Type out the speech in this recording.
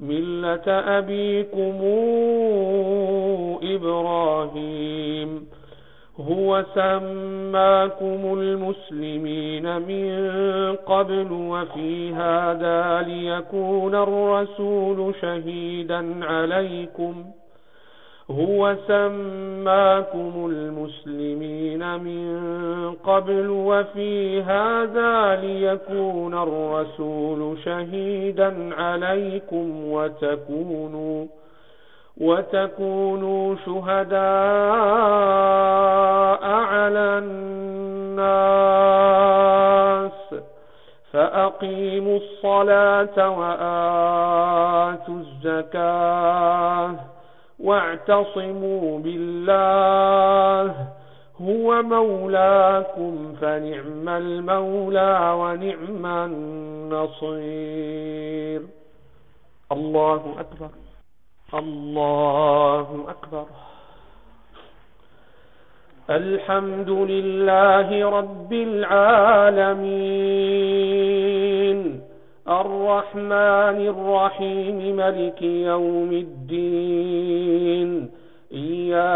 ملة أبيكم إبراهيم هو سماكم المسلمين من قبل وفي هذا ليكون الرسول شهيدا عليكم هو سماكم المسلمين من قبل وفي هذا ليكون الرسول شهيدا عليكم وتكونوا وتكونوا شهداء على الناس فأقيموا الصلاة وآتوا الزكاة واعتصموا بالله هو مولاكم فنعم المولى ونعم النصير. الله أكبر. الله أكبر. الحمد لله رب العالمين. الرحمن الرحيم ملك يوم الدين.